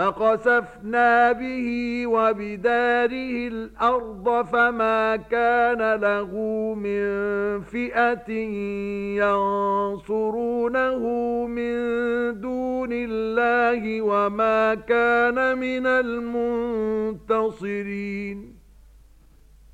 فقسفنا بِهِ وَبِدَارِهِ الْأَرْضَ فَمَا كَانَ لَهُ مِنْ فِئَةٍ يَنْصُرُونَهُ مِنْ دُونِ اللَّهِ وَمَا كَانَ مِنَ الْمُنْتَصِرِينَ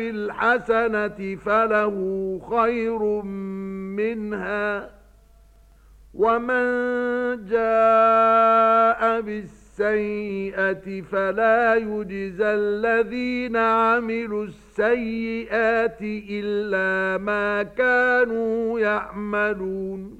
في الحسنة فله خير منها ومن جاء بالسيئة فلا يجزى الذين عملوا السيئات إلا ما كانوا يعملون